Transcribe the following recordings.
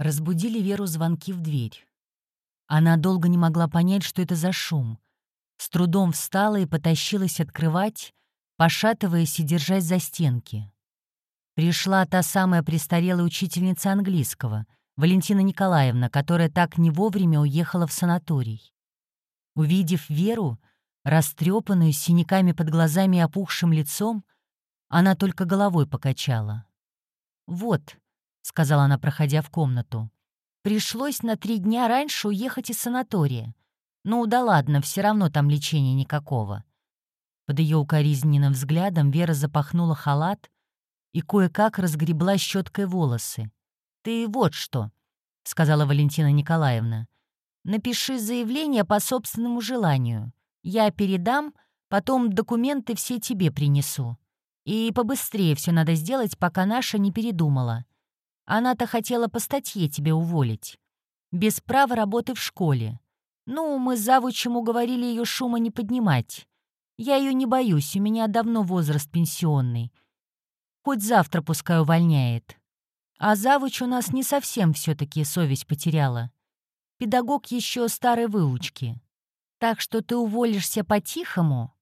Разбудили Веру звонки в дверь. Она долго не могла понять, что это за шум. С трудом встала и потащилась открывать, пошатываясь и держась за стенки. Пришла та самая престарелая учительница английского, Валентина Николаевна, которая так не вовремя уехала в санаторий. Увидев Веру, растрепанную, с синяками под глазами и опухшим лицом, она только головой покачала. «Вот», — сказала она, проходя в комнату. «Пришлось на три дня раньше уехать из санатория. Ну да ладно, все равно там лечения никакого». Под ее укоризненным взглядом Вера запахнула халат и кое-как разгребла щеткой волосы. «Ты вот что», — сказала Валентина Николаевна. «Напиши заявление по собственному желанию. Я передам, потом документы все тебе принесу. И побыстрее все надо сделать, пока наша не передумала. Она-то хотела по статье тебе уволить. Без права работы в школе. Ну, мы с завучем уговорили ее шума не поднимать. Я ее не боюсь, у меня давно возраст пенсионный. Хоть завтра пускай увольняет. А завуч у нас не совсем все таки совесть потеряла. Педагог еще старой выучки. Так что ты уволишься по-тихому.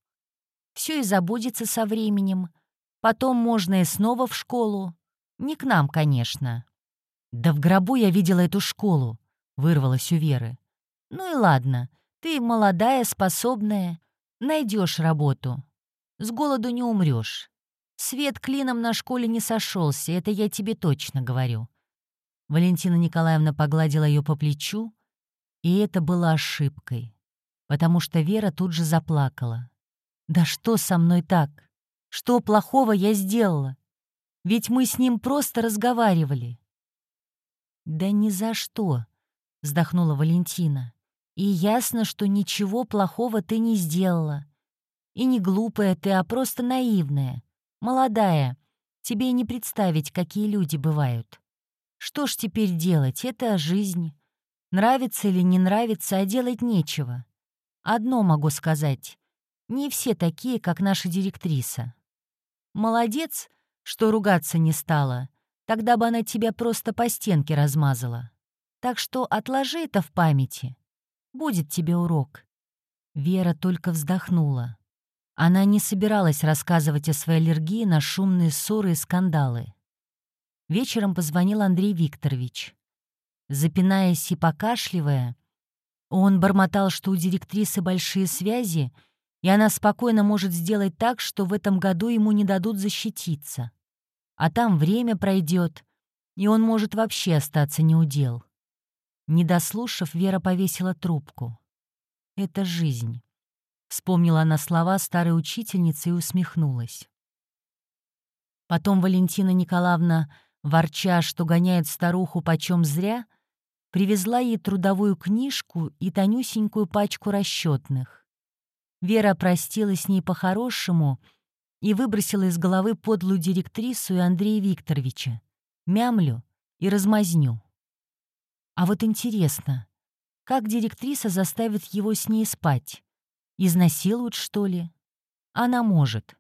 Все и забудется со временем. Потом можно и снова в школу. Не к нам, конечно. «Да в гробу я видела эту школу», — вырвалась у Веры. «Ну и ладно, ты молодая, способная, найдешь работу. С голоду не умрешь. Свет клином на школе не сошелся, это я тебе точно говорю». Валентина Николаевна погладила ее по плечу, и это было ошибкой, потому что Вера тут же заплакала. «Да что со мной так? Что плохого я сделала? Ведь мы с ним просто разговаривали». «Да ни за что», — вздохнула Валентина. «И ясно, что ничего плохого ты не сделала. И не глупая ты, а просто наивная, молодая. Тебе не представить, какие люди бывают. Что ж теперь делать? Это жизнь. Нравится или не нравится, а делать нечего. Одно могу сказать. Не все такие, как наша директриса. Молодец, что ругаться не стала, тогда бы она тебя просто по стенке размазала. Так что отложи это в памяти. Будет тебе урок». Вера только вздохнула. Она не собиралась рассказывать о своей аллергии на шумные ссоры и скандалы. Вечером позвонил Андрей Викторович. Запинаясь и покашливая, он бормотал, что у директрисы большие связи, и она спокойно может сделать так, что в этом году ему не дадут защититься а там время пройдет, и он может вообще остаться неудел. Не дослушав, Вера повесила трубку. «Это жизнь», — вспомнила она слова старой учительницы и усмехнулась. Потом Валентина Николаевна, ворча, что гоняет старуху почем зря, привезла ей трудовую книжку и тонюсенькую пачку расчетных. Вера простилась с ней по-хорошему — и выбросила из головы подлую директрису и Андрея Викторовича, мямлю и размазню. А вот интересно, как директриса заставит его с ней спать? Изнасилует, что ли? Она может.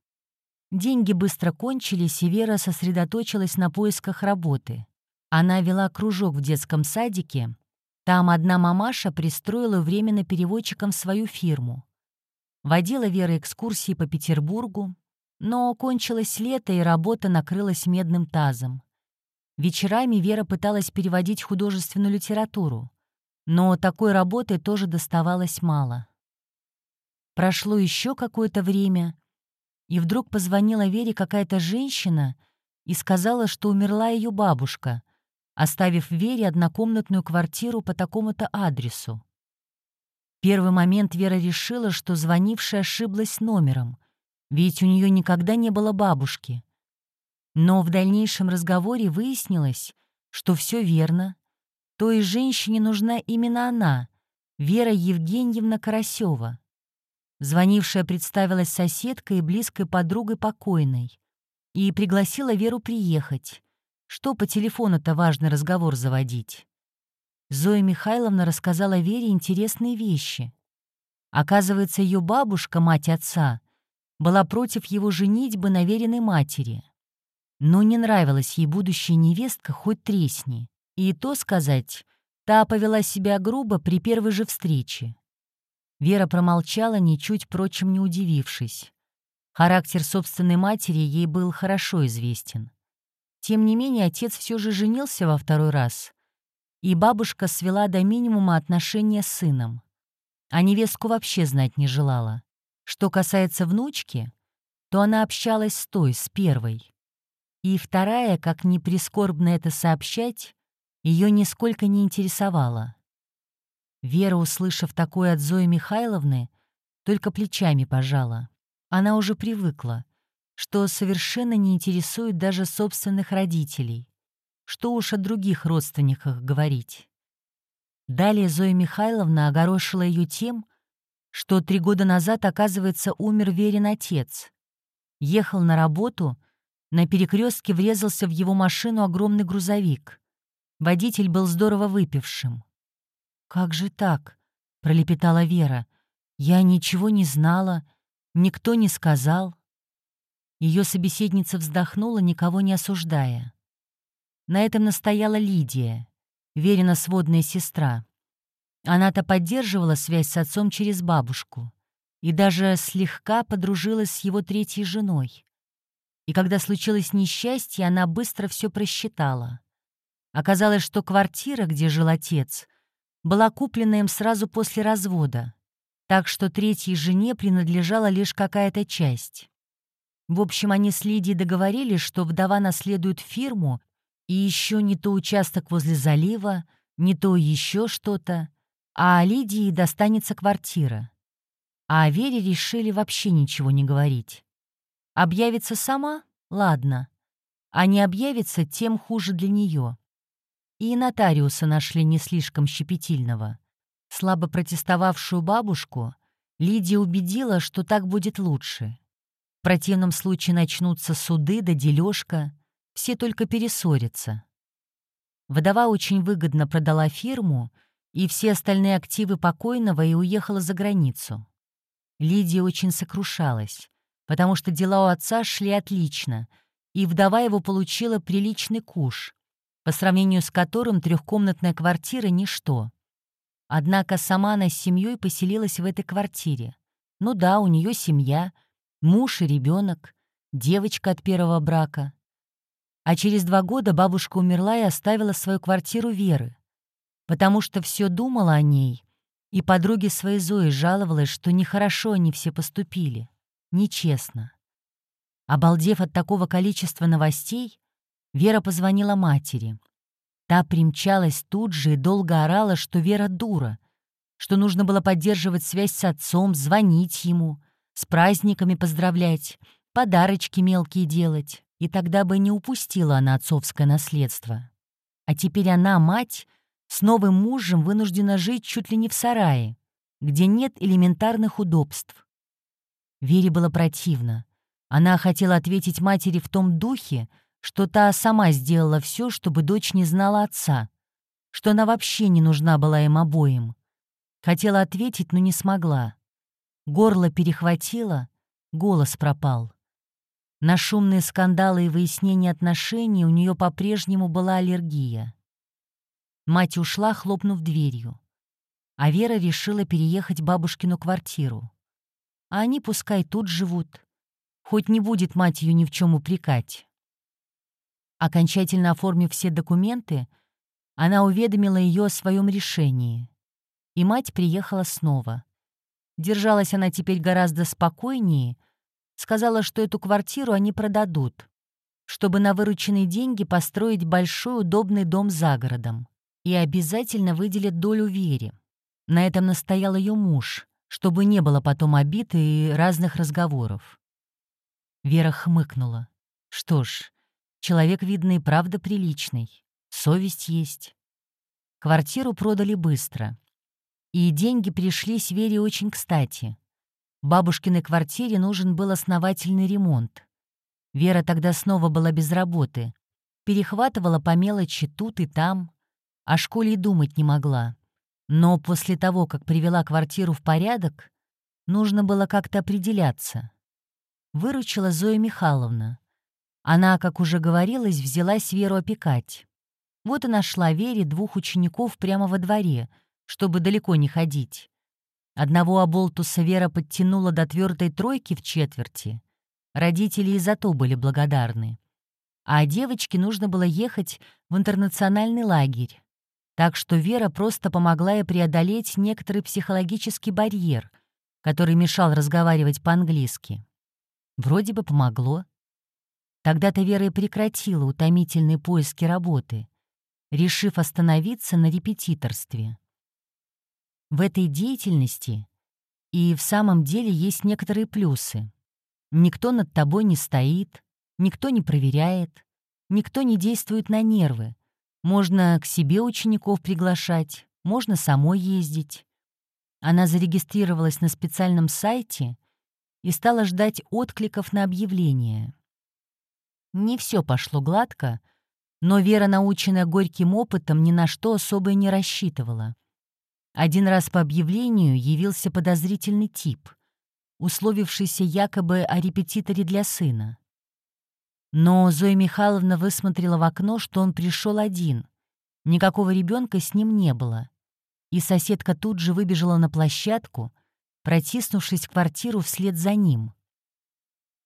Деньги быстро кончились, и Вера сосредоточилась на поисках работы. Она вела кружок в детском садике. Там одна мамаша пристроила временно переводчиком свою фирму. Водила Вера экскурсии по Петербургу, но кончилось лето, и работа накрылась медным тазом. Вечерами Вера пыталась переводить художественную литературу, но такой работы тоже доставалось мало. Прошло еще какое-то время, и вдруг позвонила Вере какая-то женщина и сказала, что умерла ее бабушка, оставив Вере однокомнатную квартиру по такому-то адресу. Первый момент Вера решила, что звонившая ошиблась номером — ведь у нее никогда не было бабушки. Но в дальнейшем разговоре выяснилось, что все верно. Той женщине нужна именно она, Вера Евгеньевна Карасева. Звонившая представилась соседкой и близкой подругой покойной и пригласила Веру приехать. Что по телефону-то важный разговор заводить? Зоя Михайловна рассказала Вере интересные вещи. Оказывается, ее бабушка, мать отца, была против его женитьбы на веренной матери. Но не нравилась ей будущая невестка хоть тресни. И то сказать, та повела себя грубо при первой же встрече. Вера промолчала, ничуть, впрочем, не удивившись. Характер собственной матери ей был хорошо известен. Тем не менее, отец все же женился во второй раз, и бабушка свела до минимума отношения с сыном. А невестку вообще знать не желала. Что касается внучки, то она общалась с той, с первой. И вторая, как ни прискорбно это сообщать, ее нисколько не интересовала. Вера, услышав такое от Зои Михайловны, только плечами пожала. Она уже привыкла, что совершенно не интересует даже собственных родителей. Что уж о других родственниках говорить. Далее Зоя Михайловна огорошила ее тем, что три года назад, оказывается, умер Верин отец. Ехал на работу, на перекрестке врезался в его машину огромный грузовик. Водитель был здорово выпившим. «Как же так?» — пролепетала Вера. «Я ничего не знала, никто не сказал». Ее собеседница вздохнула, никого не осуждая. На этом настояла Лидия, Верина сводная сестра. Она-то поддерживала связь с отцом через бабушку и даже слегка подружилась с его третьей женой. И когда случилось несчастье, она быстро все просчитала. Оказалось, что квартира, где жил отец, была куплена им сразу после развода, так что третьей жене принадлежала лишь какая-то часть. В общем, они с Лидией договорились, что вдова наследует фирму и еще не то участок возле залива, не то еще что-то, а Лидии достанется квартира. А о Вере решили вообще ничего не говорить. Объявится сама? Ладно. А не объявится, тем хуже для нее. И нотариуса нашли не слишком щепетильного. Слабо протестовавшую бабушку Лидия убедила, что так будет лучше. В противном случае начнутся суды да дележка, все только перессорятся. Вдова очень выгодно продала фирму и все остальные активы покойного и уехала за границу. Лидия очень сокрушалась, потому что дела у отца шли отлично, и вдова его получила приличный куш, по сравнению с которым трехкомнатная квартира — ничто. Однако сама она с семьей поселилась в этой квартире. Ну да, у нее семья, муж и ребенок, девочка от первого брака. А через два года бабушка умерла и оставила свою квартиру Веры, потому что все думала о ней, и подруге своей Зои жаловалась, что нехорошо они все поступили, нечестно. Обалдев от такого количества новостей, Вера позвонила матери. Та примчалась тут же и долго орала, что Вера дура, что нужно было поддерживать связь с отцом, звонить ему, с праздниками поздравлять, подарочки мелкие делать и тогда бы не упустила она отцовское наследство. А теперь она, мать, с новым мужем вынуждена жить чуть ли не в сарае, где нет элементарных удобств. Вере было противно. Она хотела ответить матери в том духе, что та сама сделала все, чтобы дочь не знала отца, что она вообще не нужна была им обоим. Хотела ответить, но не смогла. Горло перехватило, голос пропал. На шумные скандалы и выяснение отношений у нее по-прежнему была аллергия. Мать ушла, хлопнув дверью. А Вера решила переехать бабушкину квартиру. А они пускай тут живут. Хоть не будет мать ее ни в чем упрекать. Окончательно оформив все документы, она уведомила ее о своем решении. И мать приехала снова. Держалась она теперь гораздо спокойнее — Сказала, что эту квартиру они продадут, чтобы на вырученные деньги построить большой удобный дом за городом. И обязательно выделят долю Вере. На этом настоял ее муж, чтобы не было потом обид и разных разговоров. Вера хмыкнула. Что ж, человек, видно, и правда приличный. Совесть есть. Квартиру продали быстро. И деньги пришлись Вере очень кстати. Бабушкиной квартире нужен был основательный ремонт. Вера тогда снова была без работы. Перехватывала по мелочи тут и там. О школе думать не могла. Но после того, как привела квартиру в порядок, нужно было как-то определяться. Выручила Зоя Михайловна. Она, как уже говорилось, взялась Веру опекать. Вот и нашла Вере двух учеников прямо во дворе, чтобы далеко не ходить. Одного оболтуса Вера подтянула до твердой тройки в четверти. Родители и за то были благодарны. А девочке нужно было ехать в интернациональный лагерь. Так что Вера просто помогла ей преодолеть некоторый психологический барьер, который мешал разговаривать по-английски. Вроде бы помогло. Тогда-то Вера и прекратила утомительные поиски работы, решив остановиться на репетиторстве. В этой деятельности и в самом деле есть некоторые плюсы. Никто над тобой не стоит, никто не проверяет, никто не действует на нервы, можно к себе учеников приглашать, можно самой ездить. Она зарегистрировалась на специальном сайте и стала ждать откликов на объявление. Не все пошло гладко, но Вера, наученная горьким опытом, ни на что особо не рассчитывала. Один раз по объявлению явился подозрительный тип, условившийся якобы о репетиторе для сына. Но Зоя Михайловна высмотрела в окно, что он пришел один. Никакого ребенка с ним не было. И соседка тут же выбежала на площадку, протиснувшись в квартиру вслед за ним.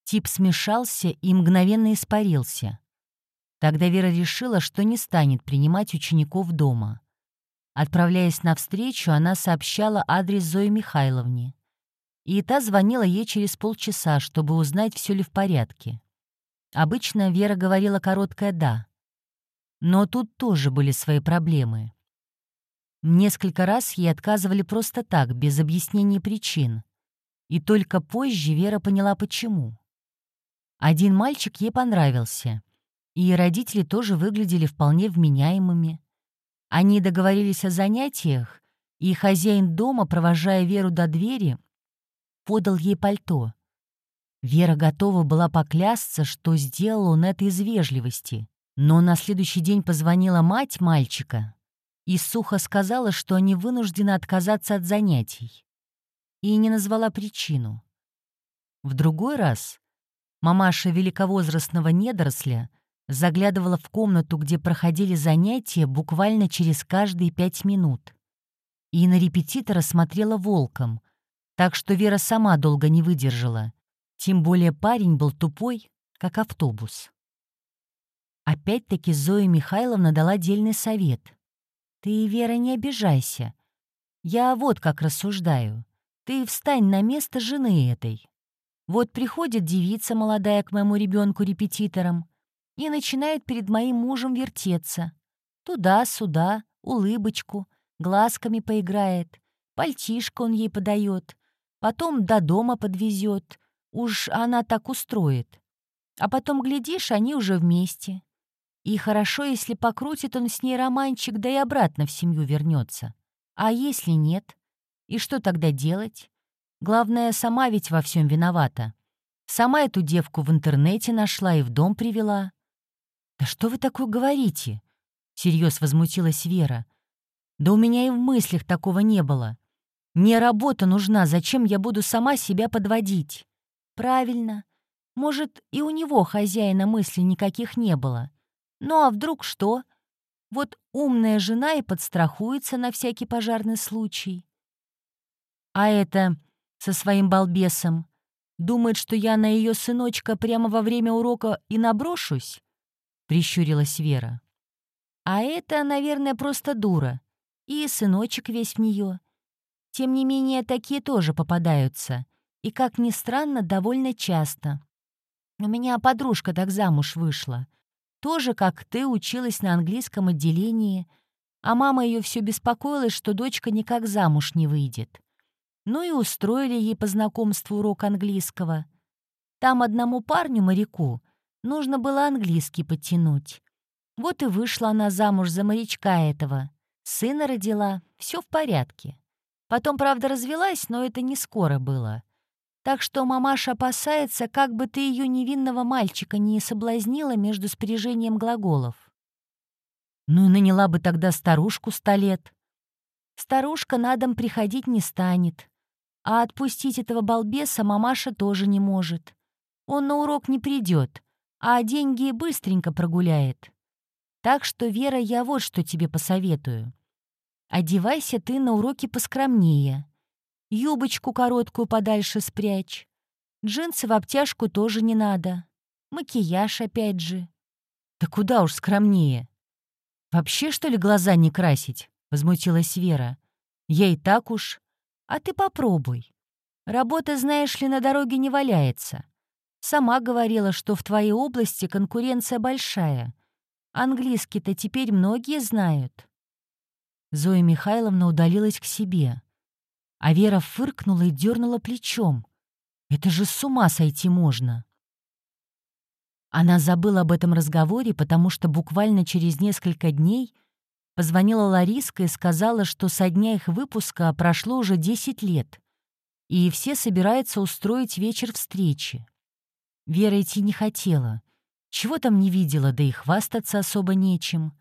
Тип смешался и мгновенно испарился. Тогда Вера решила, что не станет принимать учеников дома. Отправляясь навстречу, она сообщала адрес Зои Михайловне. И та звонила ей через полчаса, чтобы узнать, все ли в порядке. Обычно Вера говорила короткое «да». Но тут тоже были свои проблемы. Несколько раз ей отказывали просто так, без объяснений причин. И только позже Вера поняла, почему. Один мальчик ей понравился, и родители тоже выглядели вполне вменяемыми. Они договорились о занятиях, и хозяин дома, провожая Веру до двери, подал ей пальто. Вера готова была поклясться, что сделал он это из вежливости. Но на следующий день позвонила мать мальчика и сухо сказала, что они вынуждены отказаться от занятий. И не назвала причину. В другой раз мамаша великовозрастного недоросля заглядывала в комнату, где проходили занятия, буквально через каждые пять минут. И на репетитора смотрела волком, так что Вера сама долго не выдержала тем более парень был тупой, как автобус. Опять-таки Зоя Михайловна дала дельный совет. «Ты, Вера, не обижайся. Я вот как рассуждаю. Ты встань на место жены этой. Вот приходит девица молодая к моему ребенку репетитором и начинает перед моим мужем вертеться. Туда-сюда, улыбочку, глазками поиграет, пальтишко он ей подает, потом до дома подвезет, Уж она так устроит. А потом, глядишь, они уже вместе. И хорошо, если покрутит он с ней романчик, да и обратно в семью вернется. А если нет? И что тогда делать? Главное, сама ведь во всем виновата. Сама эту девку в интернете нашла и в дом привела. «Да что вы такое говорите?» — всерьез возмутилась Вера. «Да у меня и в мыслях такого не было. Мне работа нужна, зачем я буду сама себя подводить?» Правильно. Может, и у него хозяина мыслей никаких не было. Ну а вдруг что? Вот умная жена и подстрахуется на всякий пожарный случай. А это со своим балбесом думает, что я на ее сыночка прямо во время урока и наброшусь? Прищурилась Вера. А это, наверное, просто дура. И сыночек весь в нее. Тем не менее, такие тоже попадаются. И, как ни странно, довольно часто. У меня подружка так замуж вышла. Тоже, как ты, училась на английском отделении, а мама ее все беспокоилась, что дочка никак замуж не выйдет. Ну и устроили ей по знакомству урок английского. Там одному парню-моряку нужно было английский подтянуть. Вот и вышла она замуж за морячка этого. Сына родила, все в порядке. Потом, правда, развелась, но это не скоро было. Так что мамаша опасается, как бы ты ее невинного мальчика не соблазнила между спряжением глаголов. Ну и наняла бы тогда старушку сто лет. Старушка на дом приходить не станет. А отпустить этого балбеса мамаша тоже не может. Он на урок не придет, а деньги быстренько прогуляет. Так что, Вера, я вот что тебе посоветую. Одевайся ты на уроки поскромнее. Юбочку короткую подальше спрячь. Джинсы в обтяжку тоже не надо. Макияж опять же. Да куда уж скромнее. Вообще, что ли, глаза не красить? Возмутилась Вера. Я и так уж. А ты попробуй. Работа, знаешь ли, на дороге не валяется. Сама говорила, что в твоей области конкуренция большая. Английский-то теперь многие знают. Зоя Михайловна удалилась к себе. А Вера фыркнула и дернула плечом. Это же с ума сойти можно. Она забыла об этом разговоре, потому что буквально через несколько дней позвонила Лариска и сказала, что со дня их выпуска прошло уже 10 лет, и все собираются устроить вечер встречи. Вера идти не хотела. Чего там не видела, да и хвастаться особо нечем.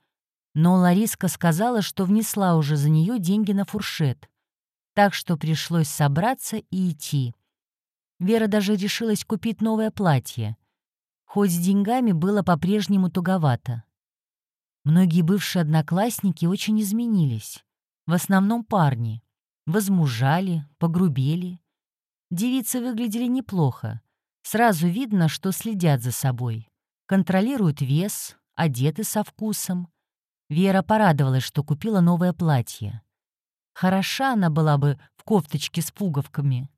Но Лариска сказала, что внесла уже за нее деньги на фуршет так что пришлось собраться и идти. Вера даже решилась купить новое платье. Хоть с деньгами было по-прежнему туговато. Многие бывшие одноклассники очень изменились. В основном парни. Возмужали, погрубели. Девицы выглядели неплохо. Сразу видно, что следят за собой. Контролируют вес, одеты со вкусом. Вера порадовалась, что купила новое платье. Хороша она была бы в кофточке с пуговками.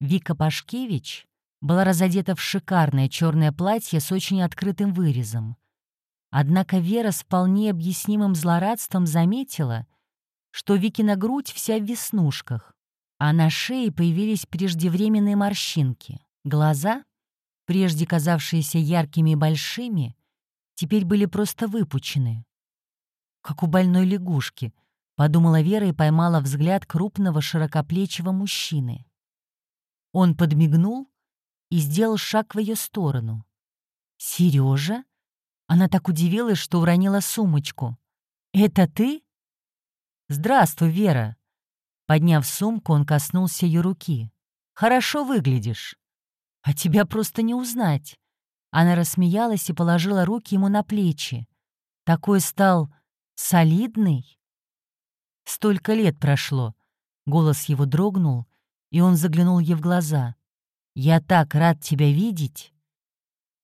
Вика Пашкевич была разодета в шикарное черное платье с очень открытым вырезом. Однако Вера с вполне объяснимым злорадством заметила, что Викина грудь вся в веснушках, а на шее появились преждевременные морщинки. Глаза, прежде казавшиеся яркими и большими, теперь были просто выпучены. Как у больной лягушки — Подумала Вера и поймала взгляд крупного широкоплечего мужчины. Он подмигнул и сделал шаг в ее сторону. Сережа? Она так удивилась, что уронила сумочку. «Это ты?» «Здравствуй, Вера!» Подняв сумку, он коснулся ее руки. «Хорошо выглядишь. А тебя просто не узнать». Она рассмеялась и положила руки ему на плечи. Такой стал солидный. Столько лет прошло. Голос его дрогнул, и он заглянул ей в глаза. «Я так рад тебя видеть!»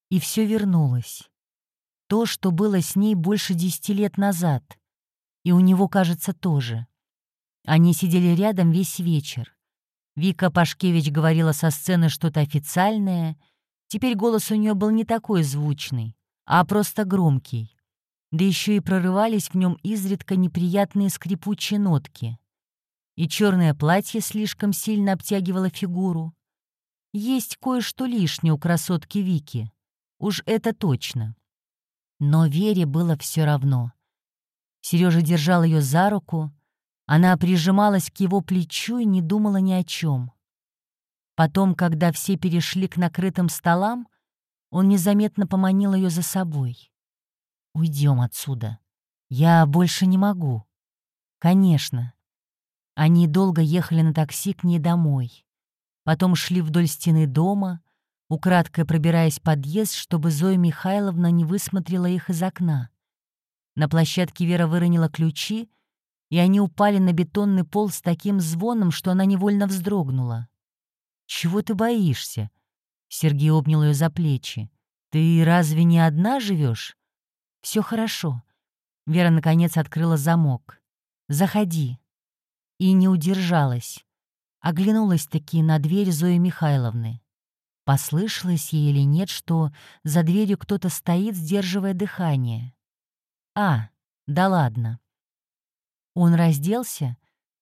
И все вернулось. То, что было с ней больше десяти лет назад. И у него, кажется, тоже. Они сидели рядом весь вечер. Вика Пашкевич говорила со сцены что-то официальное. Теперь голос у нее был не такой звучный, а просто громкий да еще и прорывались в нем изредка неприятные скрипучие нотки. И черное платье слишком сильно обтягивало фигуру. Есть кое-что лишнее у красотки Вики. Уж это точно. Но Вере было все равно. Сережа держал ее за руку, она прижималась к его плечу и не думала ни о чем. Потом, когда все перешли к накрытым столам, он незаметно поманил ее за собой. Уйдем отсюда. Я больше не могу. Конечно. Они долго ехали на такси к ней домой. Потом шли вдоль стены дома, украдкой пробираясь подъезд, чтобы Зоя Михайловна не высмотрела их из окна. На площадке Вера выронила ключи, и они упали на бетонный пол с таким звоном, что она невольно вздрогнула. «Чего ты боишься?» Сергей обнял ее за плечи. «Ты разве не одна живешь? Все хорошо». Вера, наконец, открыла замок. «Заходи». И не удержалась. Оглянулась-таки на дверь Зои Михайловны. Послышалось ей или нет, что за дверью кто-то стоит, сдерживая дыхание. «А, да ладно». Он разделся,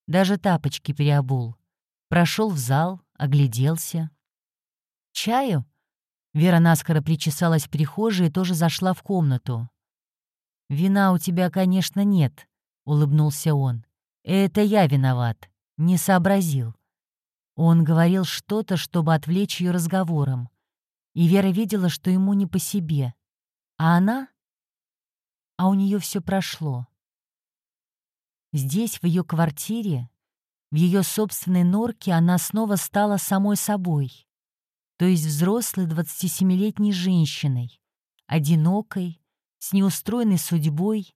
даже тапочки переобул. Прошел в зал, огляделся. «Чаю?» Вера наскоро причесалась в прихожей и тоже зашла в комнату. «Вина у тебя, конечно, нет», — улыбнулся он. «Это я виноват. Не сообразил». Он говорил что-то, чтобы отвлечь ее разговором. И Вера видела, что ему не по себе. А она? А у нее все прошло. Здесь, в ее квартире, в ее собственной норке она снова стала самой собой, то есть взрослой 27-летней женщиной, одинокой, с неустроенной судьбой,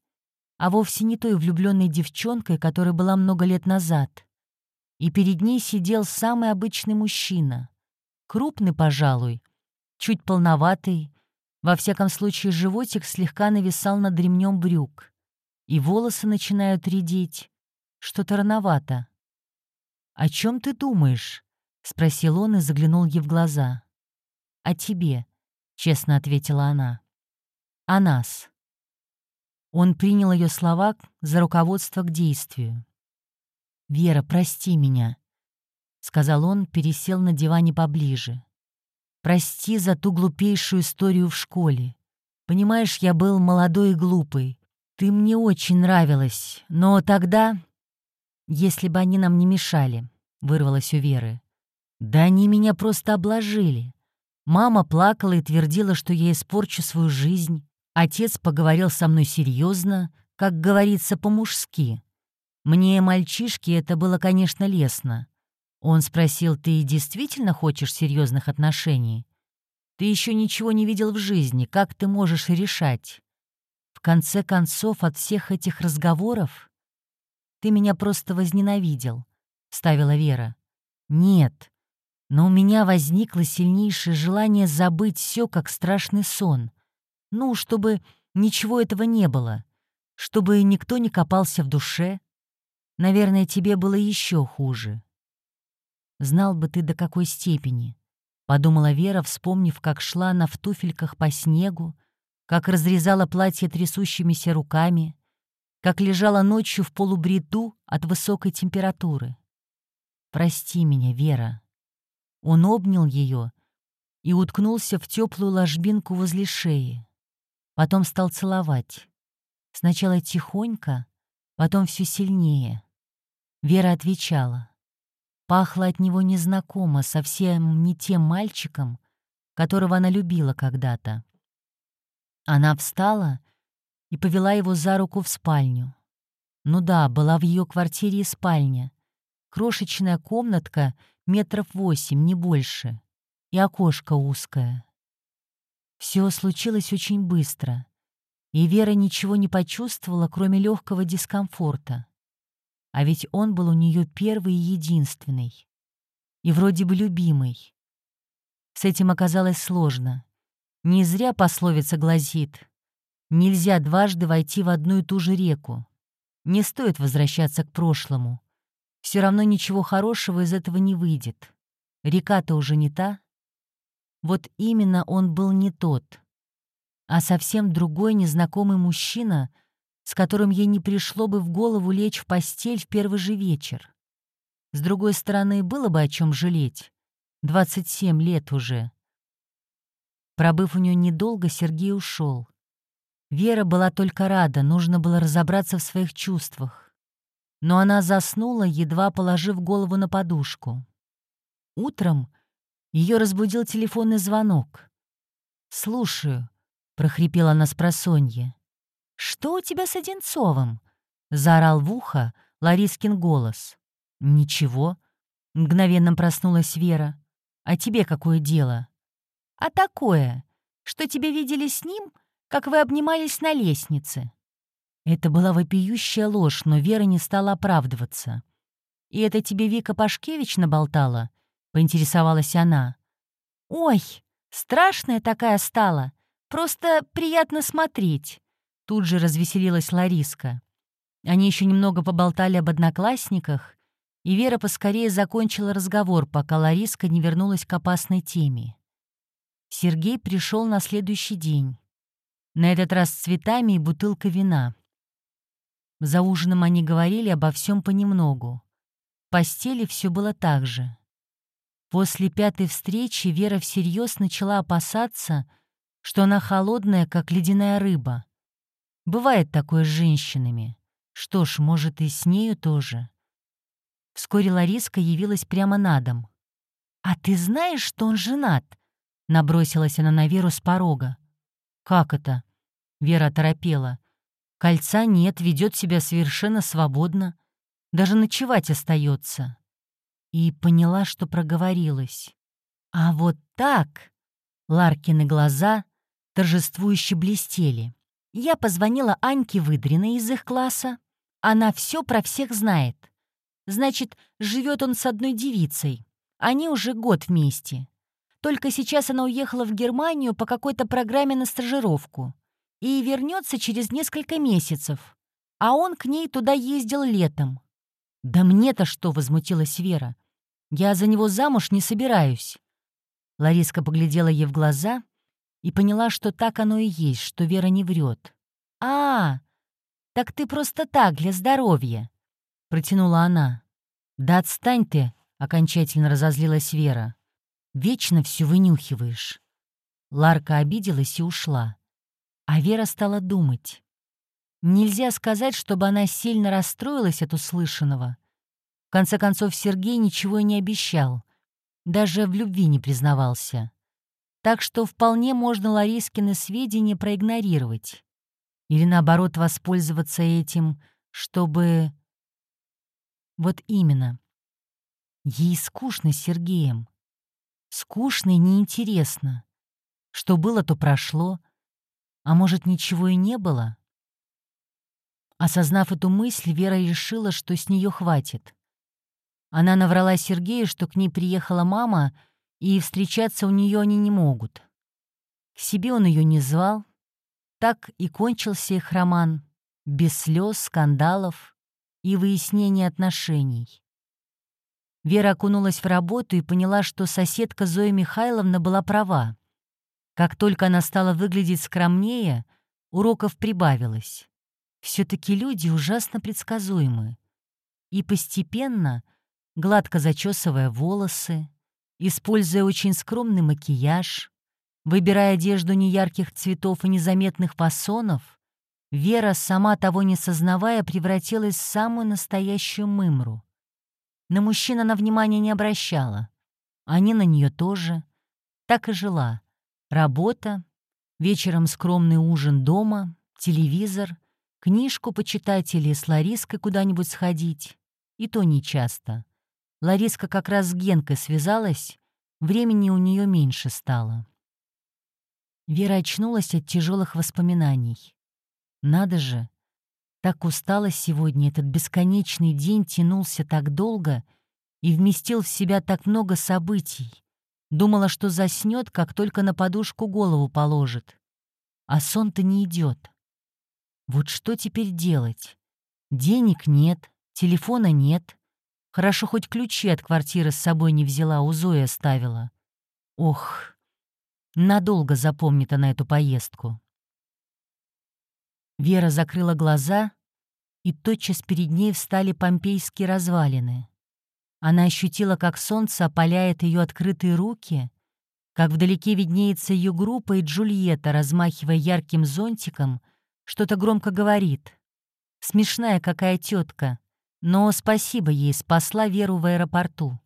а вовсе не той влюбленной девчонкой, которая была много лет назад. И перед ней сидел самый обычный мужчина. Крупный, пожалуй, чуть полноватый, во всяком случае животик слегка нависал над ремнем брюк. И волосы начинают редеть. Что-то рановато. «О чем ты думаешь?» — спросил он и заглянул ей в глаза. «О тебе», — честно ответила она. «О нас». Он принял ее слова за руководство к действию. «Вера, прости меня», — сказал он, пересел на диване поближе. «Прости за ту глупейшую историю в школе. Понимаешь, я был молодой и глупый. Ты мне очень нравилась, но тогда «Если бы они нам не мешали», — вырвалось у Веры. «Да они меня просто обложили. Мама плакала и твердила, что я испорчу свою жизнь. Отец поговорил со мной серьезно, как говорится, по-мужски. Мне, мальчишке, это было, конечно, лестно. Он спросил, ты действительно хочешь серьезных отношений? Ты еще ничего не видел в жизни, как ты можешь решать? В конце концов, от всех этих разговоров ты меня просто возненавидел», — ставила Вера. «Нет, но у меня возникло сильнейшее желание забыть все как страшный сон. Ну, чтобы ничего этого не было, чтобы никто не копался в душе. Наверное, тебе было еще хуже. Знал бы ты, до какой степени», — подумала Вера, вспомнив, как шла она в туфельках по снегу, как разрезала платье трясущимися руками, как лежала ночью в полубреду от высокой температуры. «Прости меня, Вера». Он обнял ее и уткнулся в теплую ложбинку возле шеи. Потом стал целовать. Сначала тихонько, потом все сильнее. Вера отвечала. Пахло от него незнакомо, совсем не тем мальчиком, которого она любила когда-то. Она встала и повела его за руку в спальню. Ну да, была в ее квартире и спальня. Крошечная комнатка метров восемь, не больше. И окошко узкое. Все случилось очень быстро. И Вера ничего не почувствовала, кроме легкого дискомфорта. А ведь он был у нее первый и единственный. И вроде бы любимый. С этим оказалось сложно. Не зря пословица гласит Нельзя дважды войти в одну и ту же реку. Не стоит возвращаться к прошлому. Все равно ничего хорошего из этого не выйдет. Река-то уже не та. Вот именно он был не тот, а совсем другой незнакомый мужчина, с которым ей не пришло бы в голову лечь в постель в первый же вечер. С другой стороны, было бы о чем жалеть. 27 лет уже. Пробыв у нее недолго, Сергей ушел. Вера была только рада, нужно было разобраться в своих чувствах. Но она заснула, едва положив голову на подушку. Утром ее разбудил телефонный звонок. «Слушаю», — прохрипела она с просонья. «Что у тебя с Одинцовым?» — заорал в ухо Ларискин голос. «Ничего», — мгновенно проснулась Вера. «А тебе какое дело?» «А такое, что тебе видели с ним как вы обнимались на лестнице». Это была вопиющая ложь, но Вера не стала оправдываться. «И это тебе Вика Пашкевич наболтала?» — поинтересовалась она. «Ой, страшная такая стала. Просто приятно смотреть». Тут же развеселилась Лариска. Они еще немного поболтали об одноклассниках, и Вера поскорее закончила разговор, пока Лариска не вернулась к опасной теме. Сергей пришел на следующий день. На этот раз с цветами и бутылка вина. За ужином они говорили обо всем понемногу. В постели все было так же. После пятой встречи Вера всерьез начала опасаться, что она холодная, как ледяная рыба. Бывает такое с женщинами. Что ж, может, и с нею тоже. Вскоре Лариска явилась прямо на дом. «А ты знаешь, что он женат?» — набросилась она на Веру с порога. «Как это?» Вера торопела. Кольца нет, ведет себя совершенно свободно. Даже ночевать остается. И поняла, что проговорилась. А вот так Ларкины глаза торжествующе блестели. Я позвонила Аньке Выдриной из их класса. Она все про всех знает. Значит, живет он с одной девицей. Они уже год вместе. Только сейчас она уехала в Германию по какой-то программе на стажировку и вернется через несколько месяцев. А он к ней туда ездил летом. «Да мне-то что?» — возмутилась Вера. «Я за него замуж не собираюсь». Лариска поглядела ей в глаза и поняла, что так оно и есть, что Вера не врет. «А, так ты просто так, для здоровья», — протянула она. «Да отстань ты», — окончательно разозлилась Вера. «Вечно все вынюхиваешь». Ларка обиделась и ушла. А Вера стала думать. Нельзя сказать, чтобы она сильно расстроилась от услышанного. В конце концов, Сергей ничего и не обещал. Даже в любви не признавался. Так что вполне можно Ларискины сведения проигнорировать. Или наоборот воспользоваться этим, чтобы... Вот именно. Ей скучно с Сергеем. Скучно и неинтересно. Что было, то прошло. А может, ничего и не было? Осознав эту мысль, Вера решила, что с нее хватит. Она наврала Сергею, что к ней приехала мама, и встречаться у нее они не могут. К себе он ее не звал. Так и кончился их роман, без слез, скандалов и выяснения отношений. Вера окунулась в работу и поняла, что соседка Зоя Михайловна была права. Как только она стала выглядеть скромнее, уроков прибавилось все таки люди ужасно предсказуемы. И постепенно, гладко зачесывая волосы, используя очень скромный макияж, выбирая одежду неярких цветов и незаметных фасонов, Вера, сама того не сознавая, превратилась в самую настоящую мымру. На мужчин она внимания не обращала. Они на нее тоже. Так и жила. Работа, вечером скромный ужин дома, телевизор — Книжку почитать или с Лариской куда-нибудь сходить. И то нечасто. Лариска как раз с Генкой связалась, времени у нее меньше стало. Вера очнулась от тяжелых воспоминаний. Надо же, так устала сегодня, этот бесконечный день тянулся так долго и вместил в себя так много событий. Думала, что заснет, как только на подушку голову положит. А сон-то не идет. Вот что теперь делать? Денег нет, телефона нет. Хорошо, хоть ключи от квартиры с собой не взяла, у Зои оставила. Ох, надолго запомнит она эту поездку. Вера закрыла глаза, и тотчас перед ней встали помпейские развалины. Она ощутила, как солнце опаляет ее открытые руки, как вдалеке виднеется ее группа и Джульетта, размахивая ярким зонтиком — что-то громко говорит. Смешная какая тетка, но спасибо ей, спасла Веру в аэропорту.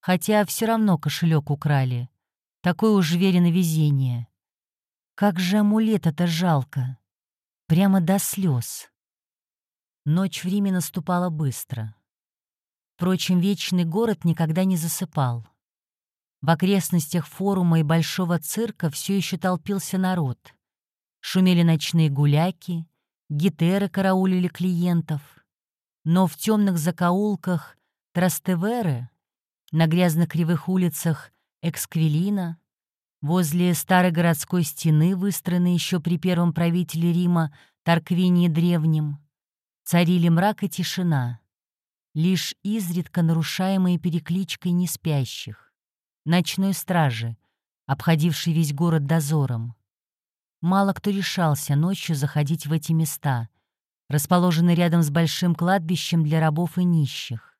Хотя все равно кошелек украли. Такое уж верено везение. Как же амулет это жалко. Прямо до слез. Ночь в Риме наступала быстро. Впрочем, вечный город никогда не засыпал. В окрестностях форума и большого цирка все еще толпился народ. Шумели ночные гуляки, гитеры караулили клиентов. Но в темных закоулках Трастеверы, на грязных кривых улицах Эксквилина, возле старой городской стены, выстроенной еще при первом правителе Рима Тарквинии Древнем, царили мрак и тишина, лишь изредка нарушаемые перекличкой неспящих, ночной стражи, обходившей весь город дозором. Мало кто решался ночью заходить в эти места, расположенные рядом с большим кладбищем для рабов и нищих.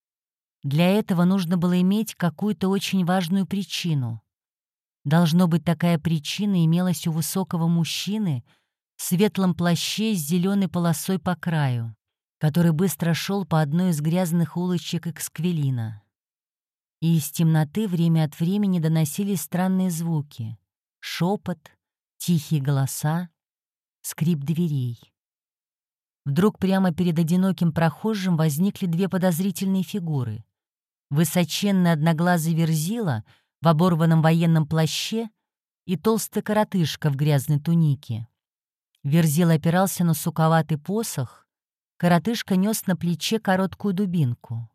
Для этого нужно было иметь какую-то очень важную причину. Должно быть, такая причина имелась у высокого мужчины в светлом плаще с зеленой полосой по краю, который быстро шел по одной из грязных улочек Эксквилина. И из темноты время от времени доносились странные звуки — шепот, Тихие голоса, скрип дверей. Вдруг прямо перед одиноким прохожим возникли две подозрительные фигуры. Высоченный одноглазый верзила в оборванном военном плаще и толстый коротышка в грязной тунике. Верзил опирался на суковатый посох, коротышка нес на плече короткую дубинку.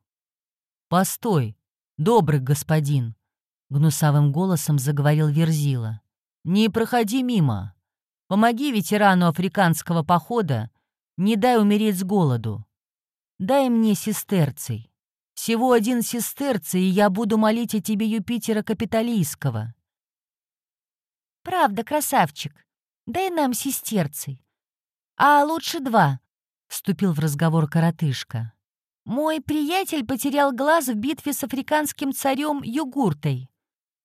«Постой, добрый господин!» — гнусавым голосом заговорил Верзила. «Не проходи мимо. Помоги ветерану африканского похода, не дай умереть с голоду. Дай мне сестерций. Всего один сестерций, и я буду молить о тебе Юпитера Капитолийского». «Правда, красавчик, дай нам сестерций. А лучше два», — вступил в разговор коротышка. «Мой приятель потерял глаз в битве с африканским царем Югуртой.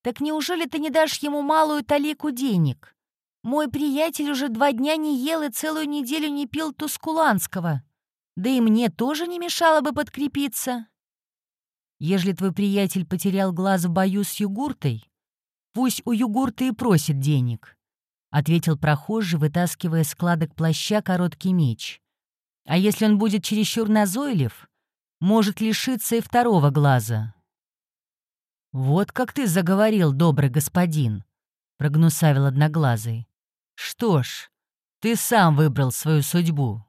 Так неужели ты не дашь ему малую талику денег? Мой приятель уже два дня не ел и целую неделю не пил тускуланского. Да и мне тоже не мешало бы подкрепиться. Ежели твой приятель потерял глаз в бою с югуртой, пусть у югурты и просит денег, — ответил прохожий, вытаскивая складок плаща короткий меч. А если он будет чересчур назойлив, может лишиться и второго глаза. «Вот как ты заговорил, добрый господин», — прогнусавил одноглазый. «Что ж, ты сам выбрал свою судьбу.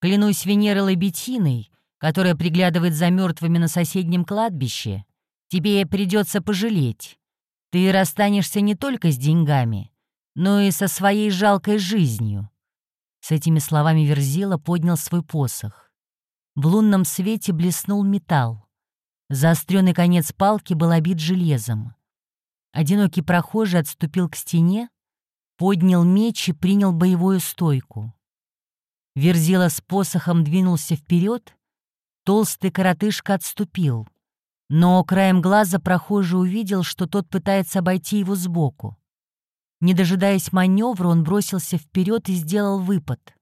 Клянусь Венерой Лабетиной, которая приглядывает за мертвыми на соседнем кладбище, тебе придется пожалеть. Ты расстанешься не только с деньгами, но и со своей жалкой жизнью». С этими словами Верзила поднял свой посох. В лунном свете блеснул металл. Заостренный конец палки был обит железом. Одинокий прохожий отступил к стене, поднял меч и принял боевую стойку. Верзила с посохом двинулся вперед, толстый коротышка отступил, но краем глаза прохожий увидел, что тот пытается обойти его сбоку. Не дожидаясь маневра, он бросился вперед и сделал выпад.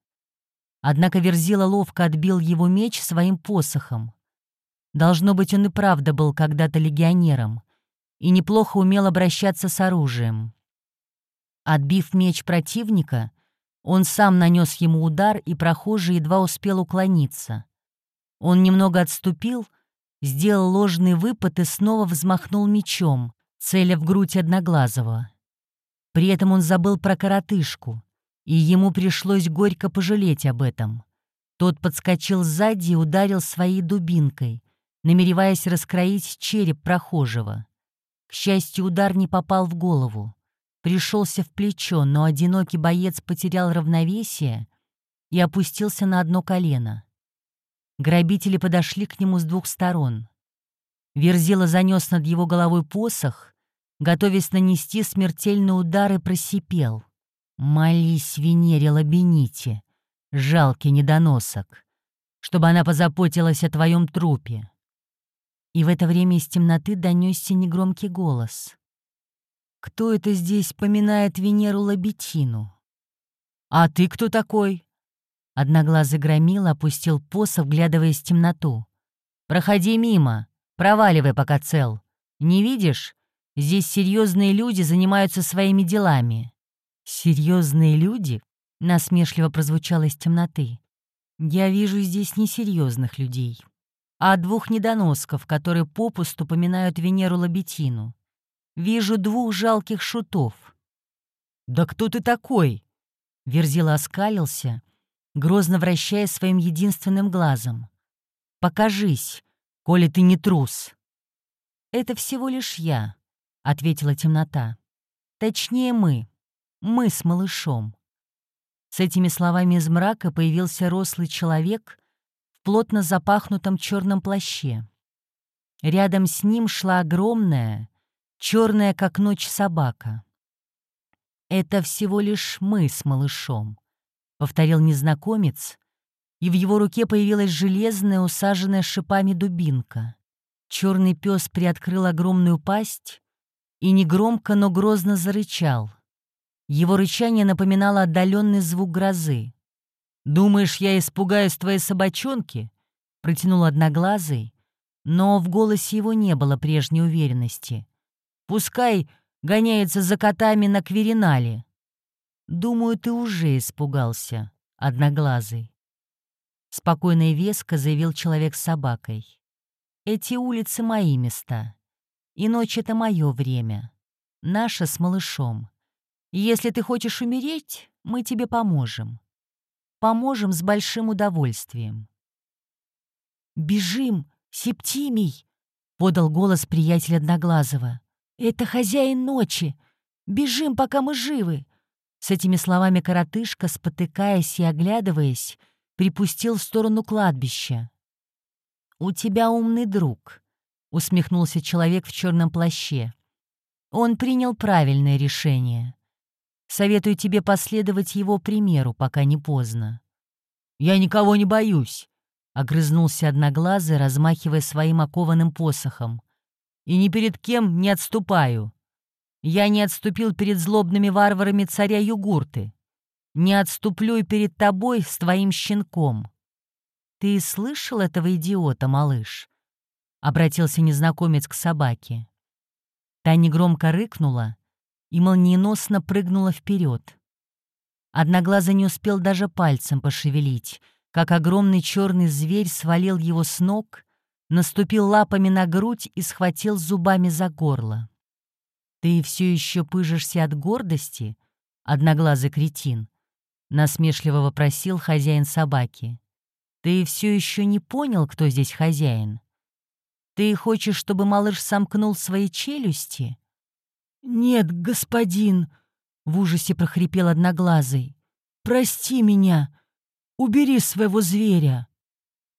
Однако Верзила ловко отбил его меч своим посохом. Должно быть, он и правда был когда-то легионером и неплохо умел обращаться с оружием. Отбив меч противника, он сам нанес ему удар, и прохожий едва успел уклониться. Он немного отступил, сделал ложный выпад и снова взмахнул мечом, целя в грудь Одноглазого. При этом он забыл про коротышку, и ему пришлось горько пожалеть об этом. Тот подскочил сзади и ударил своей дубинкой, намереваясь раскроить череп прохожего. К счастью, удар не попал в голову. Пришелся в плечо, но одинокий боец потерял равновесие и опустился на одно колено. Грабители подошли к нему с двух сторон. Верзила занес над его головой посох, готовясь нанести смертельный удар и просипел. «Молись Венере Лабените, жалкий недоносок, чтобы она позаботилась о твоем трупе. И в это время из темноты донесся негромкий голос. «Кто это здесь поминает Венеру Лабетину?» «А ты кто такой?» Одноглазый громил опустил посох, вглядываясь в темноту. «Проходи мимо, проваливай, пока цел. Не видишь? Здесь серьезные люди занимаются своими делами». «Серьезные люди?» — насмешливо прозвучало из темноты. «Я вижу здесь несерьезных людей» а двух недоносков, которые попусту поминают Венеру Лабетину. Вижу двух жалких шутов. «Да кто ты такой?» Верзила оскалился, грозно вращая своим единственным глазом. «Покажись, коли ты не трус». «Это всего лишь я», — ответила темнота. «Точнее, мы. Мы с малышом». С этими словами из мрака появился рослый человек плотно запахнутом черном плаще. Рядом с ним шла огромная, черная как ночь собака. «Это всего лишь мы с малышом», — повторил незнакомец, и в его руке появилась железная, усаженная шипами дубинка. Черный пес приоткрыл огромную пасть и негромко, но грозно зарычал. Его рычание напоминало отдаленный звук грозы. «Думаешь, я испугаюсь твоей собачонки?» — протянул одноглазый, но в голосе его не было прежней уверенности. «Пускай гоняется за котами на Кверинале». «Думаю, ты уже испугался, одноглазый». Спокойно и веско заявил человек с собакой. «Эти улицы — мои места. И ночь — это мое время. Наше с малышом. Если ты хочешь умереть, мы тебе поможем. Поможем с большим удовольствием». «Бежим, Септимий!» — подал голос приятель Одноглазого. «Это хозяин ночи! Бежим, пока мы живы!» С этими словами коротышка, спотыкаясь и оглядываясь, припустил в сторону кладбища. «У тебя умный друг», — усмехнулся человек в черном плаще. «Он принял правильное решение. Советую тебе последовать его примеру, пока не поздно». «Я никого не боюсь», — огрызнулся Одноглазый, размахивая своим окованным посохом. «И ни перед кем не отступаю. Я не отступил перед злобными варварами царя Югурты. Не отступлю и перед тобой с твоим щенком». «Ты слышал этого идиота, малыш?» — обратился незнакомец к собаке. Та негромко рыкнула и молниеносно прыгнула вперед. Одноглазый не успел даже пальцем пошевелить, как огромный черный зверь свалил его с ног, наступил лапами на грудь и схватил зубами за горло. «Ты все еще пыжишься от гордости, одноглазый кретин?» — насмешливо вопросил хозяин собаки. «Ты все еще не понял, кто здесь хозяин? Ты хочешь, чтобы малыш сомкнул свои челюсти?» «Нет, господин!» — в ужасе прохрипел Одноглазый. «Прости меня! Убери своего зверя!»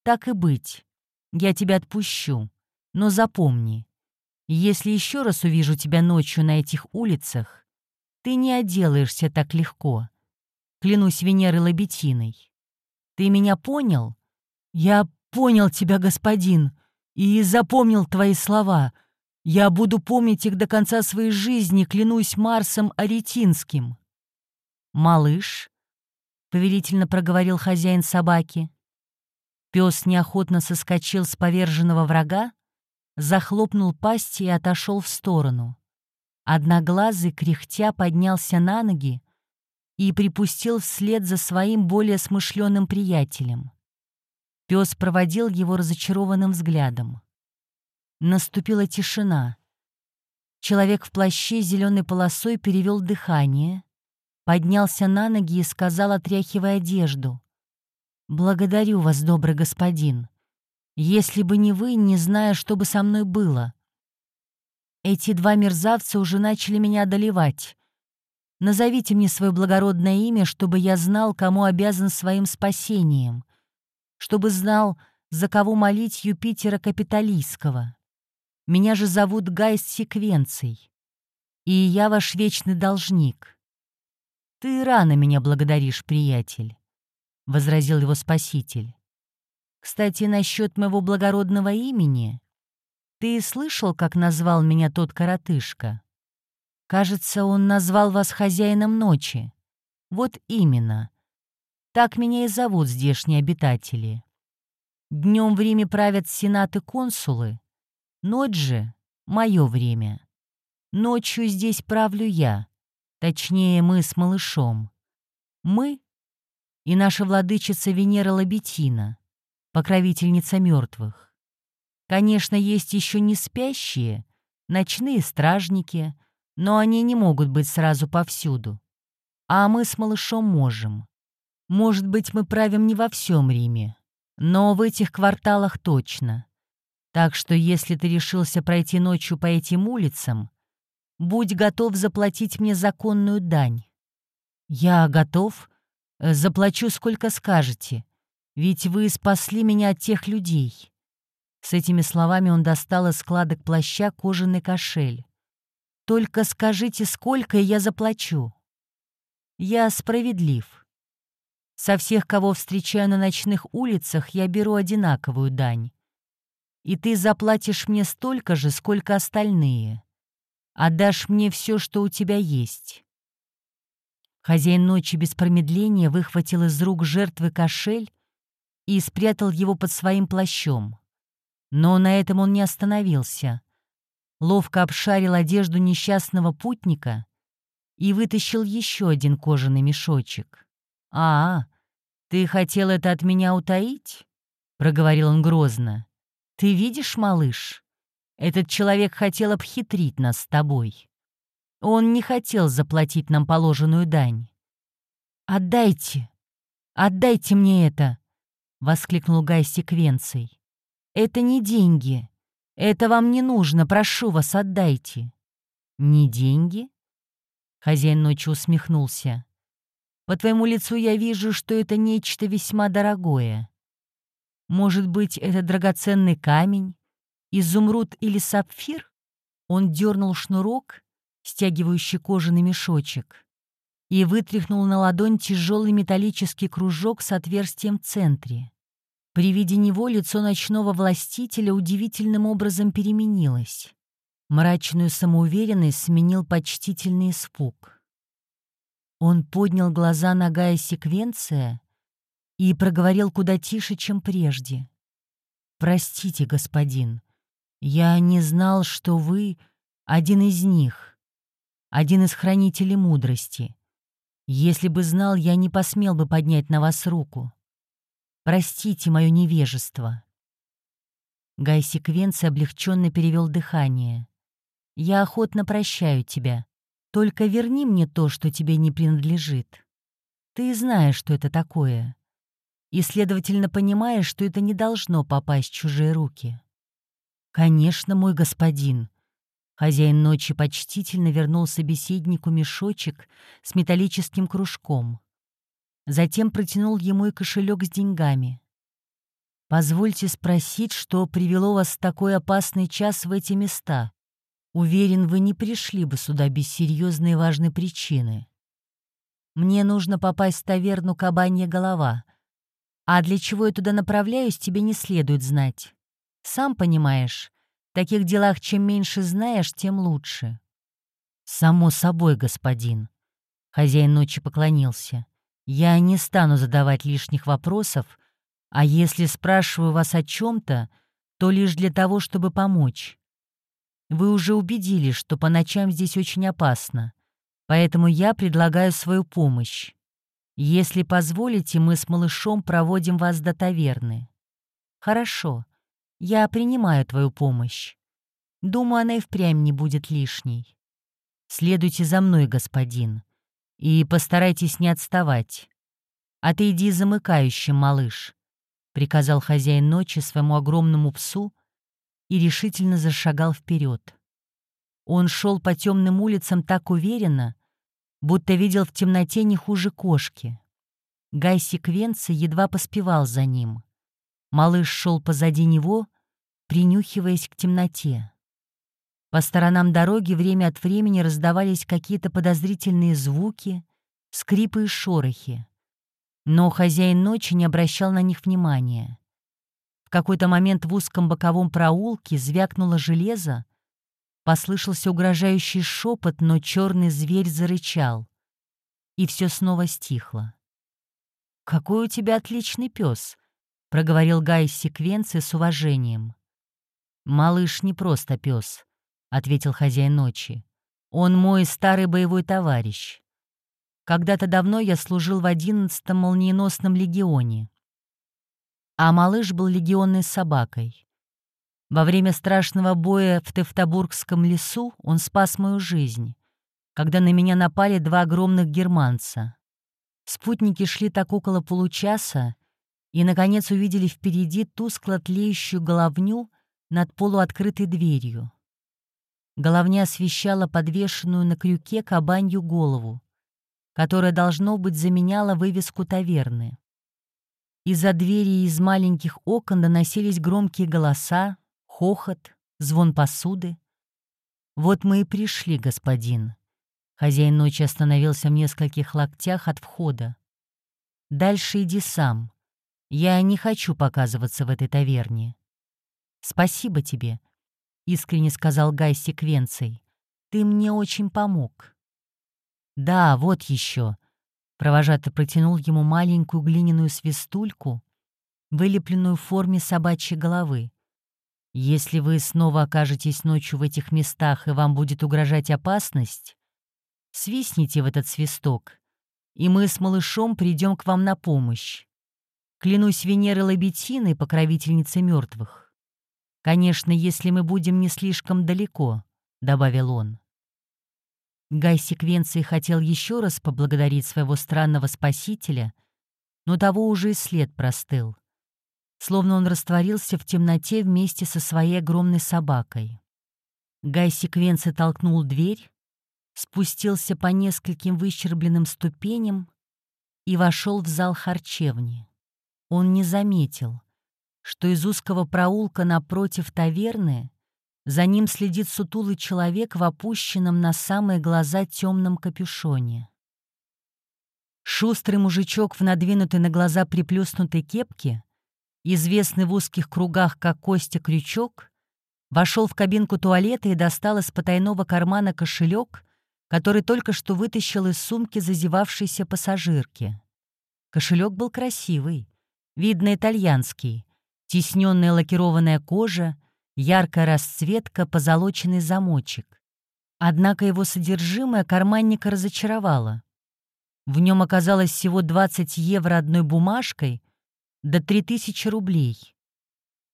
«Так и быть. Я тебя отпущу. Но запомни, если еще раз увижу тебя ночью на этих улицах, ты не отделаешься так легко. Клянусь Венерой Лабетиной. Ты меня понял? Я понял тебя, господин, и запомнил твои слова. Я буду помнить их до конца своей жизни, клянусь Марсом Аретинским. Малыш, — повелительно проговорил хозяин собаки. Пес неохотно соскочил с поверженного врага, захлопнул пасть и отошел в сторону. Одноглазый, кряхтя, поднялся на ноги и припустил вслед за своим более смышленым приятелем. Пес проводил его разочарованным взглядом. Наступила тишина. Человек в плаще зеленой полосой перевел дыхание, поднялся на ноги и сказал, отряхивая одежду. «Благодарю вас, добрый господин. Если бы не вы, не знаю, что бы со мной было. Эти два мерзавца уже начали меня одолевать. Назовите мне свое благородное имя, чтобы я знал, кому обязан своим спасением, чтобы знал, за кого молить Юпитера Капитолийского. Меня же зовут Гайс Секвенций, и я ваш вечный должник. Ты рано меня благодаришь, приятель, — возразил его спаситель. Кстати, насчет моего благородного имени. Ты слышал, как назвал меня тот коротышка? Кажется, он назвал вас хозяином ночи. Вот именно. Так меня и зовут здешние обитатели. Днем в Риме правят сенаты-консулы. Ночь же — мое время. Ночью здесь правлю я. Точнее, мы с малышом. Мы и наша владычица Венера Лабетина покровительница мертвых. Конечно, есть еще не спящие, ночные стражники, но они не могут быть сразу повсюду. А мы с малышом можем. Может быть, мы правим не во всем Риме, но в этих кварталах точно. Так что если ты решился пройти ночью по этим улицам, будь готов заплатить мне законную дань. Я готов, э, заплачу сколько скажете, ведь вы спасли меня от тех людей». С этими словами он достал из складок плаща кожаный кошель. «Только скажите, сколько, я заплачу». «Я справедлив. Со всех, кого встречаю на ночных улицах, я беру одинаковую дань. И ты заплатишь мне столько же, сколько остальные. Отдашь мне все, что у тебя есть». Хозяин ночи без промедления выхватил из рук жертвы кошель и спрятал его под своим плащом. Но на этом он не остановился. Ловко обшарил одежду несчастного путника и вытащил еще один кожаный мешочек. «А, ты хотел это от меня утаить?» — проговорил он грозно. «Ты видишь, малыш, этот человек хотел обхитрить нас с тобой. Он не хотел заплатить нам положенную дань. «Отдайте! Отдайте мне это!» — воскликнул Гай секвенцией. «Это не деньги. Это вам не нужно. Прошу вас, отдайте». «Не деньги?» Хозяин ночи усмехнулся. «По твоему лицу я вижу, что это нечто весьма дорогое. Может быть, это драгоценный камень, изумруд или сапфир?» Он дернул шнурок, стягивающий кожаный мешочек, и вытряхнул на ладонь тяжелый металлический кружок с отверстием в центре. При виде него лицо ночного властителя удивительным образом переменилось. Мрачную самоуверенность сменил почтительный испуг. Он поднял глаза на Гая Секвенция и проговорил куда тише, чем прежде. «Простите, господин, я не знал, что вы один из них, один из хранителей мудрости. Если бы знал, я не посмел бы поднять на вас руку. Простите мое невежество». Гай Секвенций облегченно перевел дыхание. Я охотно прощаю тебя. Только верни мне то, что тебе не принадлежит. Ты знаешь, что это такое. И, следовательно, понимаешь, что это не должно попасть в чужие руки. Конечно, мой господин. Хозяин ночи почтительно вернул собеседнику мешочек с металлическим кружком. Затем протянул ему и кошелек с деньгами. «Позвольте спросить, что привело вас в такой опасный час в эти места?» Уверен, вы не пришли бы сюда без серьезной и важной причины. Мне нужно попасть в таверну «Кабанья голова», а для чего я туда направляюсь, тебе не следует знать. Сам понимаешь, в таких делах чем меньше знаешь, тем лучше. Само собой, господин. Хозяин ночи поклонился. Я не стану задавать лишних вопросов, а если спрашиваю вас о чем-то, то лишь для того, чтобы помочь. Вы уже убедились, что по ночам здесь очень опасно, поэтому я предлагаю свою помощь. Если позволите, мы с малышом проводим вас до таверны. Хорошо, я принимаю твою помощь. Думаю, она и впрямь не будет лишней. Следуйте за мной, господин, и постарайтесь не отставать. Отойди замыкающим, малыш, — приказал хозяин ночи своему огромному псу, и решительно зашагал вперед. Он шел по темным улицам так уверенно, будто видел в темноте не хуже кошки. Гай Секвенци едва поспевал за ним. Малыш шел позади него, принюхиваясь к темноте. По сторонам дороги время от времени раздавались какие-то подозрительные звуки, скрипы и шорохи. Но хозяин ночи не обращал на них внимания. В какой-то момент в узком боковом проулке звякнуло железо, послышался угрожающий шепот, но черный зверь зарычал. И все снова стихло. «Какой у тебя отличный пес», — проговорил Гай из секвенции с уважением. «Малыш не просто пес», — ответил хозяин ночи. «Он мой старый боевой товарищ. Когда-то давно я служил в одиннадцатом молниеносном легионе а малыш был легионной собакой. Во время страшного боя в Тевтобургском лесу он спас мою жизнь, когда на меня напали два огромных германца. Спутники шли так около получаса и, наконец, увидели впереди тускло тлеющую головню над полуоткрытой дверью. Головня освещала подвешенную на крюке кабанью голову, которая, должно быть, заменяла вывеску таверны. Из-за двери из маленьких окон доносились громкие голоса, хохот, звон посуды. «Вот мы и пришли, господин». Хозяин ночи остановился в нескольких локтях от входа. «Дальше иди сам. Я не хочу показываться в этой таверне». «Спасибо тебе», — искренне сказал Гай секвенцией. «Ты мне очень помог». «Да, вот еще», Провожатый протянул ему маленькую глиняную свистульку, вылепленную в форме собачьей головы. «Если вы снова окажетесь ночью в этих местах и вам будет угрожать опасность, свистните в этот свисток, и мы с малышом придем к вам на помощь. Клянусь Венерой Лабетиной, покровительницей мертвых. Конечно, если мы будем не слишком далеко», — добавил он. Гай секвенции хотел еще раз поблагодарить своего странного спасителя, но того уже и след простыл. Словно он растворился в темноте вместе со своей огромной собакой. Гай секвенции толкнул дверь, спустился по нескольким выщербленным ступеням и вошел в зал харчевни. Он не заметил, что из узкого проулка напротив таверны за ним следит сутулый человек в опущенном на самые глаза темном капюшоне. Шустрый мужичок в надвинутой на глаза приплюснутой кепке, известный в узких кругах как Костя Крючок, вошел в кабинку туалета и достал из потайного кармана кошелек, который только что вытащил из сумки зазевавшейся пассажирки. Кошелек был красивый, видно итальянский, тисненная лакированная кожа — яркая расцветка, позолоченный замочек. Однако его содержимое карманника разочаровало. В нем оказалось всего 20 евро одной бумажкой до 3000 рублей.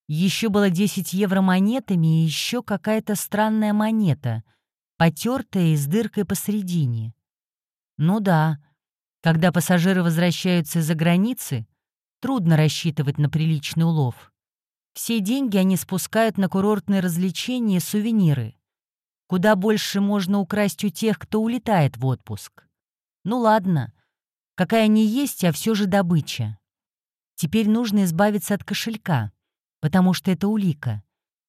Еще было 10 евро монетами и еще какая-то странная монета, потертая и с дыркой посередине. Ну да, когда пассажиры возвращаются из-за границы, трудно рассчитывать на приличный улов. Все деньги они спускают на курортные развлечения и сувениры. Куда больше можно украсть у тех, кто улетает в отпуск. Ну ладно, какая не есть, а все же добыча. Теперь нужно избавиться от кошелька, потому что это улика.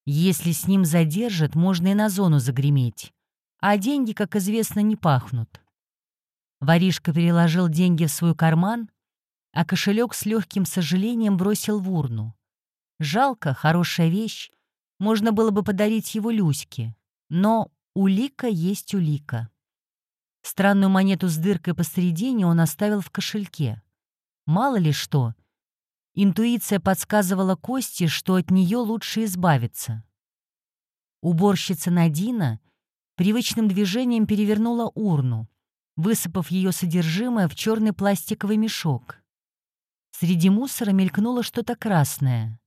Если с ним задержат, можно и на зону загреметь. А деньги, как известно, не пахнут. Воришка переложил деньги в свой карман, а кошелек с легким сожалением бросил в урну. Жалко, хорошая вещь. Можно было бы подарить его Люське. Но улика есть улика. Странную монету с дыркой посередине он оставил в кошельке. Мало ли что. Интуиция подсказывала Косте, что от нее лучше избавиться. Уборщица Надина привычным движением перевернула урну, высыпав ее содержимое в черный пластиковый мешок. Среди мусора мелькнуло что-то красное.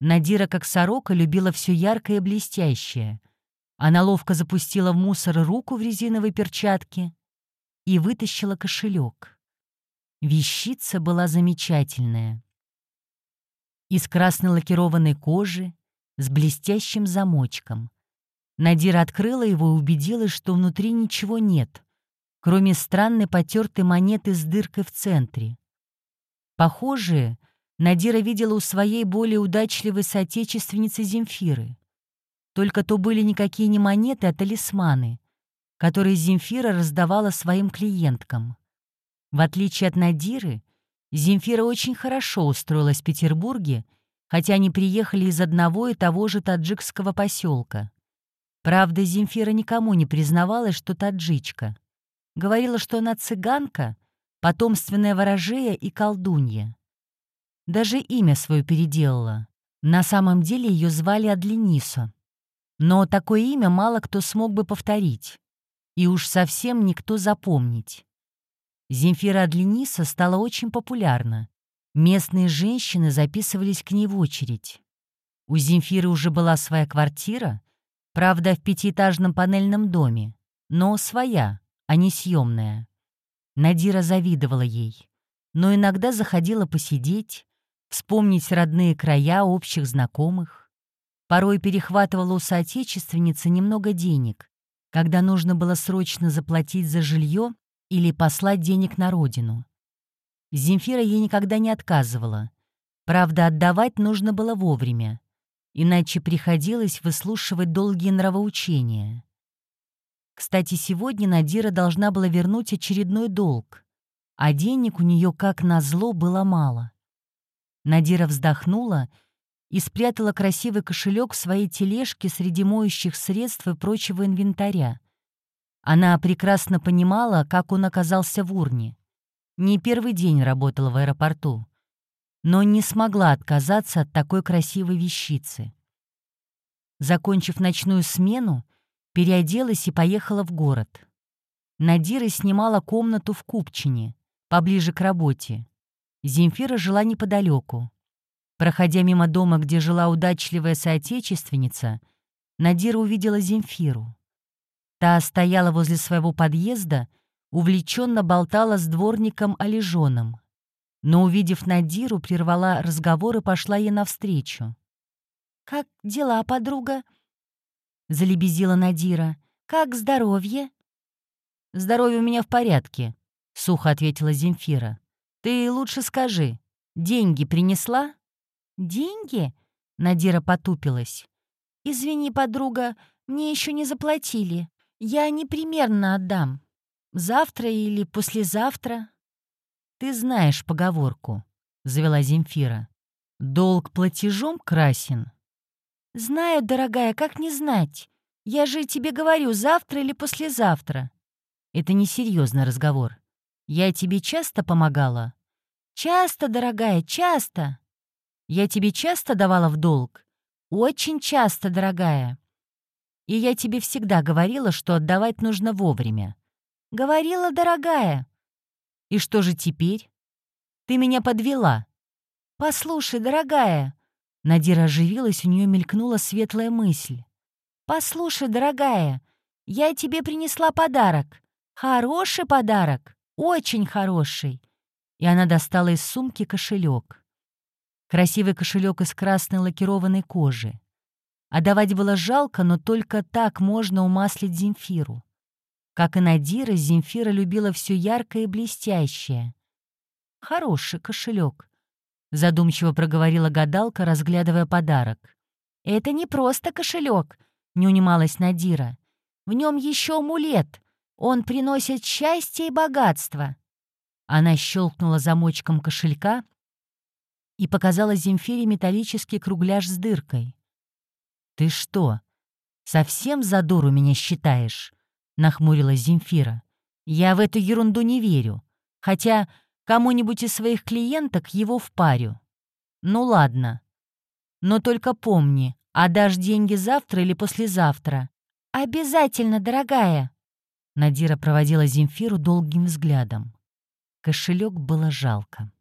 Надира, как сорока, любила все яркое и блестящее. Она ловко запустила в мусор руку в резиновой перчатке и вытащила кошелек. Вещица была замечательная. Из красной лакированной кожи, с блестящим замочком. Надира открыла его и убедилась, что внутри ничего нет, кроме странной потертой монеты с дыркой в центре. Похожие Надира видела у своей более удачливой соотечественницы Земфиры. Только то были никакие не монеты, а талисманы, которые Земфира раздавала своим клиенткам. В отличие от Надиры, Земфира очень хорошо устроилась в Петербурге, хотя они приехали из одного и того же таджикского поселка. Правда, Земфира никому не признавалась, что таджичка. Говорила, что она цыганка, потомственная ворожея и колдунья. Даже имя свое переделала. На самом деле ее звали Адленисо. Но такое имя мало кто смог бы повторить. И уж совсем никто запомнить. Земфира Адлениса стала очень популярна. Местные женщины записывались к ней в очередь. У Земфиры уже была своя квартира, правда, в пятиэтажном панельном доме, но своя, а не съемная. Надира завидовала ей, но иногда заходила посидеть, вспомнить родные края, общих знакомых. Порой перехватывала у соотечественницы немного денег, когда нужно было срочно заплатить за жилье или послать денег на родину. Земфира ей никогда не отказывала. Правда, отдавать нужно было вовремя, иначе приходилось выслушивать долгие нравоучения. Кстати, сегодня Надира должна была вернуть очередной долг, а денег у нее, как назло, было мало. Надира вздохнула и спрятала красивый кошелек в своей тележке среди моющих средств и прочего инвентаря. Она прекрасно понимала, как он оказался в урне. Не первый день работала в аэропорту, но не смогла отказаться от такой красивой вещицы. Закончив ночную смену, переоделась и поехала в город. Надира снимала комнату в Купчине, поближе к работе. Земфира жила неподалеку. Проходя мимо дома, где жила удачливая соотечественница, Надира увидела Земфиру. Та стояла возле своего подъезда, увлеченно болтала с дворником Олежоном. Но, увидев Надиру, прервала разговор и пошла ей навстречу. «Как дела, подруга?» — залебезила Надира. «Как здоровье?» «Здоровье у меня в порядке», — сухо ответила Земфира. «Ты лучше скажи, деньги принесла?» «Деньги?» — Надира потупилась. «Извини, подруга, мне еще не заплатили. Я непременно отдам. Завтра или послезавтра». «Ты знаешь поговорку», — завела Земфира. «Долг платежом красен». «Знаю, дорогая, как не знать? Я же тебе говорю, завтра или послезавтра». «Это несерьезный разговор. Я тебе часто помогала?» «Часто, дорогая, часто». «Я тебе часто давала в долг?» «Очень часто, дорогая». «И я тебе всегда говорила, что отдавать нужно вовремя». «Говорила, дорогая». «И что же теперь?» «Ты меня подвела». «Послушай, дорогая». Надира оживилась, у нее мелькнула светлая мысль. «Послушай, дорогая, я тебе принесла подарок. Хороший подарок, очень хороший». И она достала из сумки кошелек. Красивый кошелек из красной лакированной кожи. Отдавать было жалко, но только так можно умаслить Земфиру. Как и Надира, Земфира любила все яркое и блестящее. «Хороший кошелек», — задумчиво проговорила гадалка, разглядывая подарок. «Это не просто кошелек», — не унималась Надира. «В нем еще амулет. Он приносит счастье и богатство». Она щелкнула замочком кошелька и показала Земфире металлический кругляш с дыркой. «Ты что, совсем за дуру меня считаешь?» — нахмурилась Земфира. «Я в эту ерунду не верю, хотя кому-нибудь из своих клиенток его впарю. Ну ладно. Но только помни, отдашь деньги завтра или послезавтра?» «Обязательно, дорогая!» Надира проводила Земфиру долгим взглядом. Кошелек было жалко.